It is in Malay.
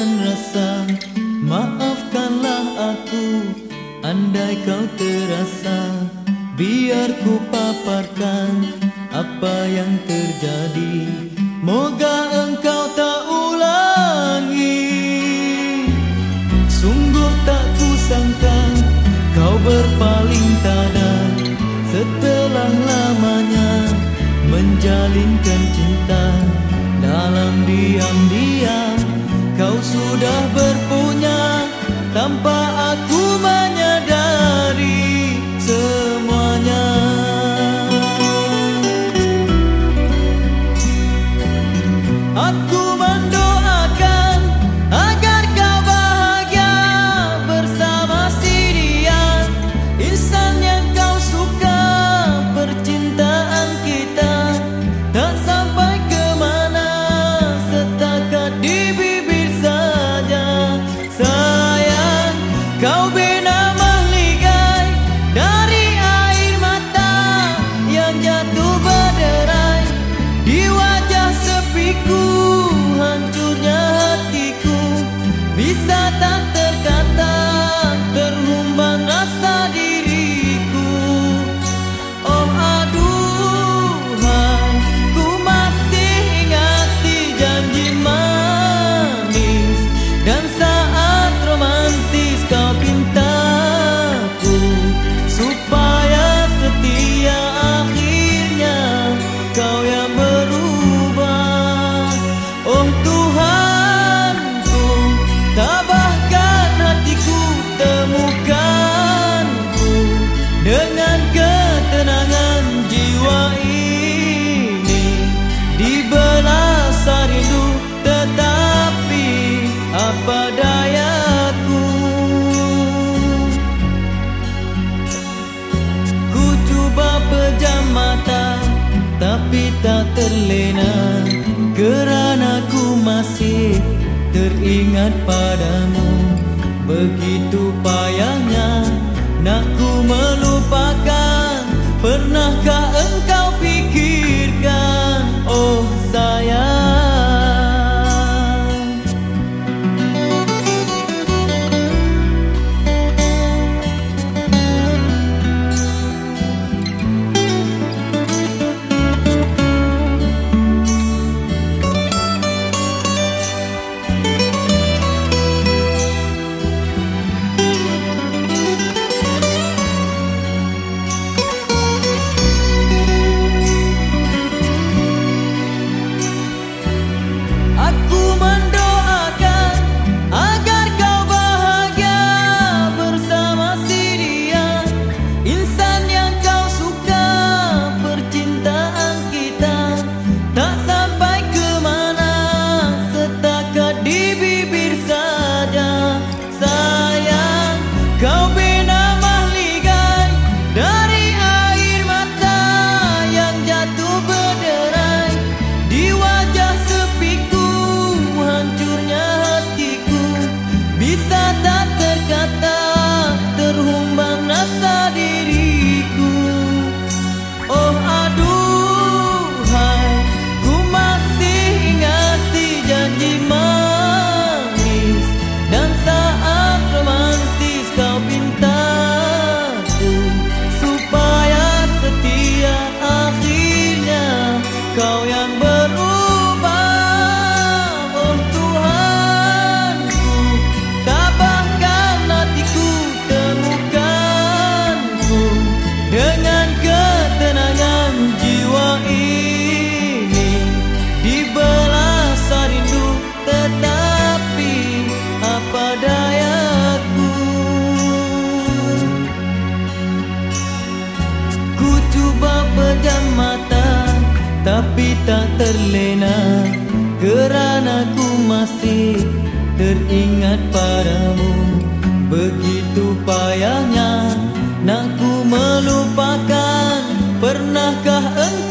meluahkan rasa Maafkanlah aku andai kau terasa Biar ku paparkan apa yang terjadi. Moga engkau tak ulangi. Sungguh tak kusangka kau berpaling tada Setelah lamanya menjalinkan cinta Dalam diam-diam sudah berpunya tak terlena. Kerana ku masih teringat padamu. Begitu payahnya nak ku melupakan. Pernahkah engkau tapi tak terlena kerana ku masih teringat padamu. Begitu payahnya nak ku melupakan pernahkah engkau